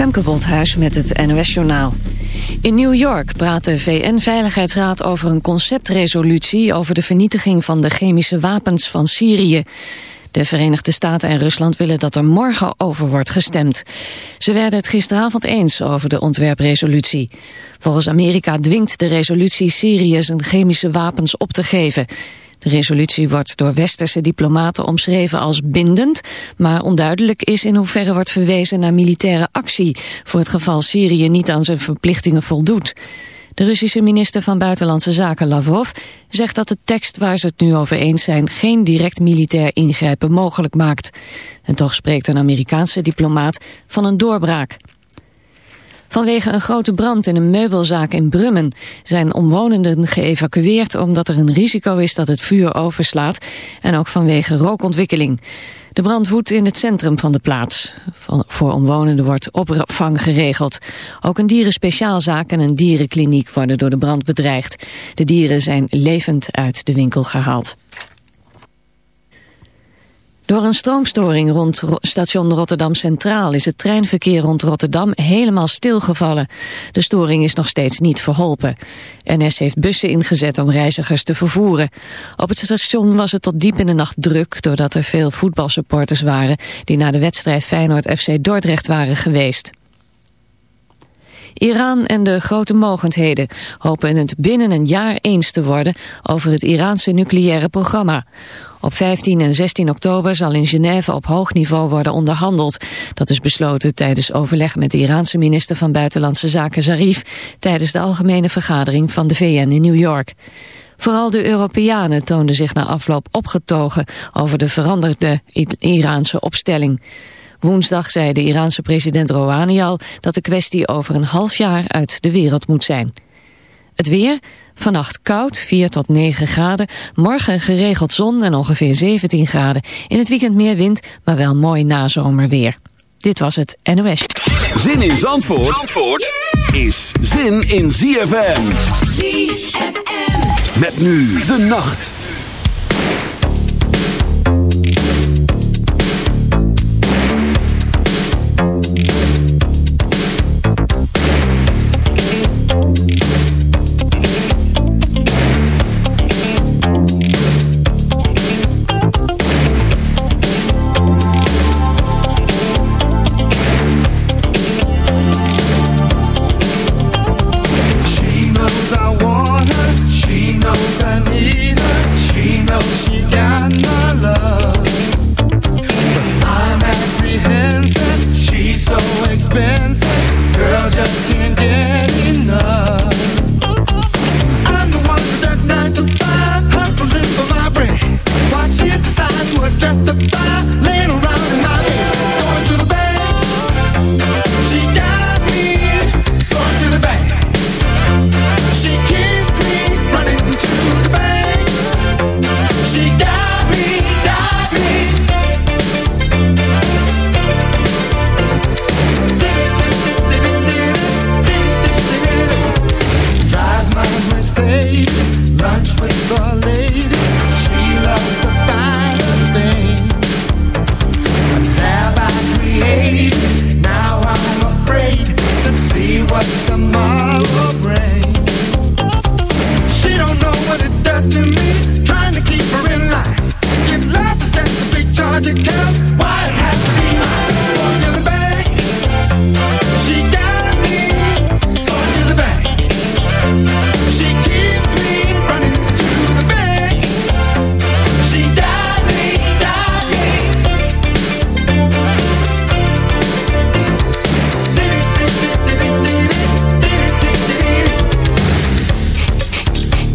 Femke met het NOS-journaal. In New York praat de VN-veiligheidsraad over een conceptresolutie... over de vernietiging van de chemische wapens van Syrië. De Verenigde Staten en Rusland willen dat er morgen over wordt gestemd. Ze werden het gisteravond eens over de ontwerpresolutie. Volgens Amerika dwingt de resolutie Syrië zijn chemische wapens op te geven... De resolutie wordt door westerse diplomaten omschreven als bindend, maar onduidelijk is in hoeverre wordt verwezen naar militaire actie voor het geval Syrië niet aan zijn verplichtingen voldoet. De Russische minister van Buitenlandse Zaken Lavrov zegt dat de tekst waar ze het nu over eens zijn geen direct militair ingrijpen mogelijk maakt. En toch spreekt een Amerikaanse diplomaat van een doorbraak. Vanwege een grote brand in een meubelzaak in Brummen zijn omwonenden geëvacueerd omdat er een risico is dat het vuur overslaat en ook vanwege rookontwikkeling. De brand woedt in het centrum van de plaats. Voor omwonenden wordt opvang geregeld. Ook een dierenspeciaalzaak en een dierenkliniek worden door de brand bedreigd. De dieren zijn levend uit de winkel gehaald. Door een stroomstoring rond station Rotterdam Centraal is het treinverkeer rond Rotterdam helemaal stilgevallen. De storing is nog steeds niet verholpen. NS heeft bussen ingezet om reizigers te vervoeren. Op het station was het tot diep in de nacht druk doordat er veel voetbalsupporters waren die naar de wedstrijd Feyenoord FC Dordrecht waren geweest. Iran en de grote mogendheden hopen het binnen een jaar eens te worden over het Iraanse nucleaire programma. Op 15 en 16 oktober zal in Genève op hoog niveau worden onderhandeld. Dat is besloten tijdens overleg met de Iraanse minister van Buitenlandse Zaken Zarif... tijdens de algemene vergadering van de VN in New York. Vooral de Europeanen toonden zich na afloop opgetogen over de veranderde Iraanse opstelling. Woensdag zei de Iraanse president Rouhani al dat de kwestie over een half jaar uit de wereld moet zijn. Het weer, vannacht koud, 4 tot 9 graden. Morgen geregeld zon en ongeveer 17 graden. In het weekend meer wind, maar wel mooi nazomerweer. Dit was het NOS. Zin in Zandvoort, Zandvoort is zin in ZFM. ZFM. Met nu de nacht.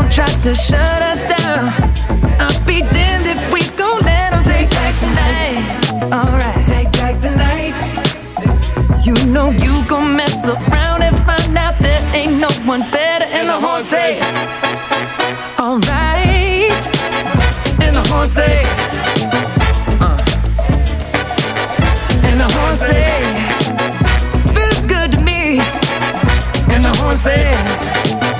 Don't try to shut us down. I'll be damned if we gon' let them take back the night. Alright, take back the night. You know you gon' mess around and find out there ain't no one better. And, the horn say, Alright. And the horn say, uh. And the horn say, Feels good to me. And the horn say.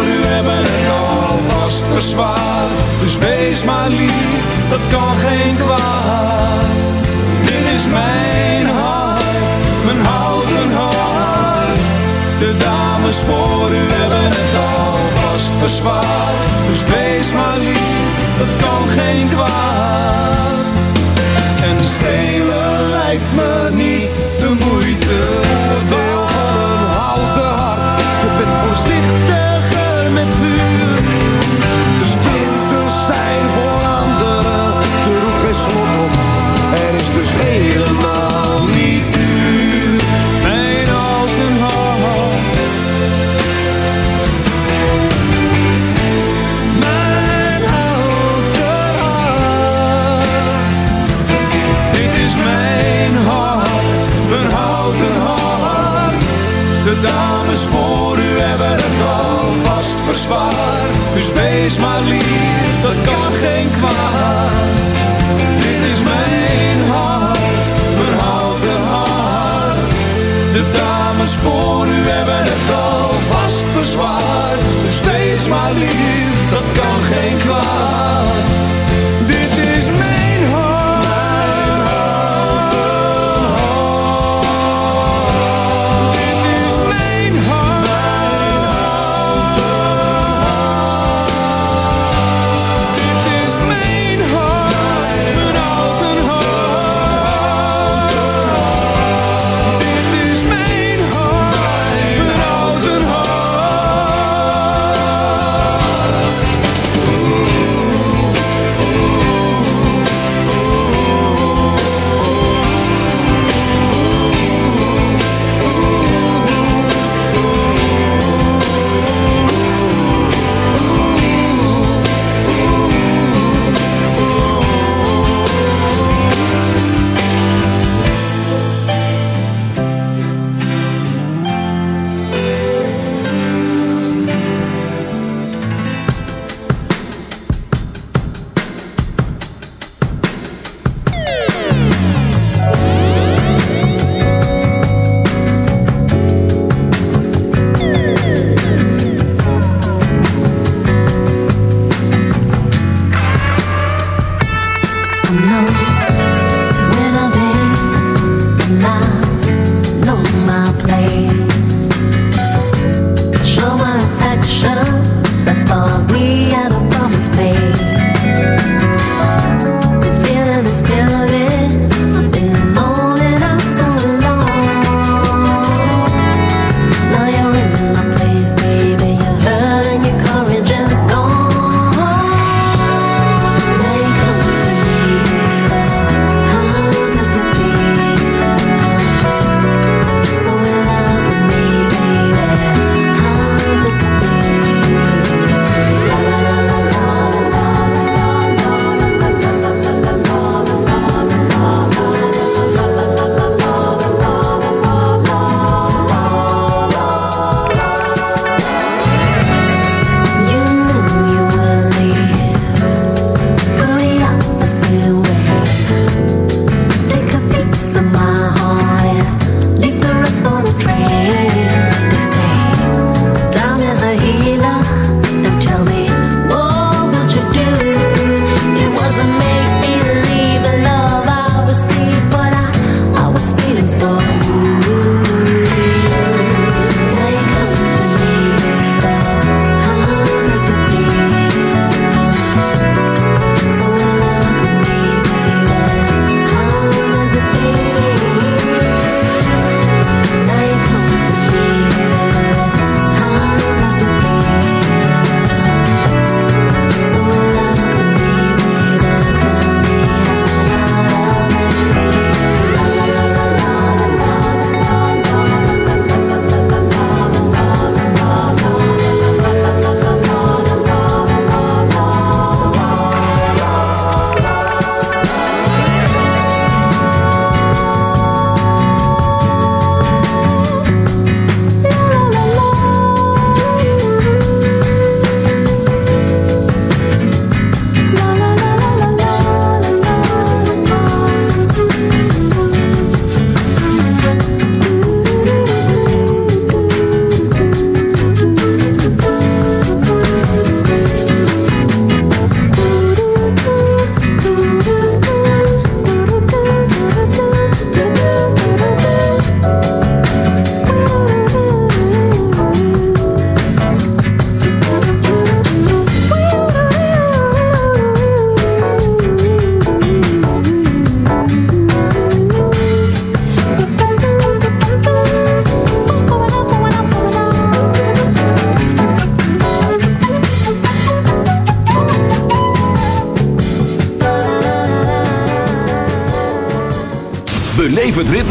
Dus wees maar lief, dat kan geen kwaad. Dit is mijn hart, mijn houten hart. De dames voor u hebben het alvast verzwaard. Dus wees maar lief, dat kan geen kwaad. Wees maar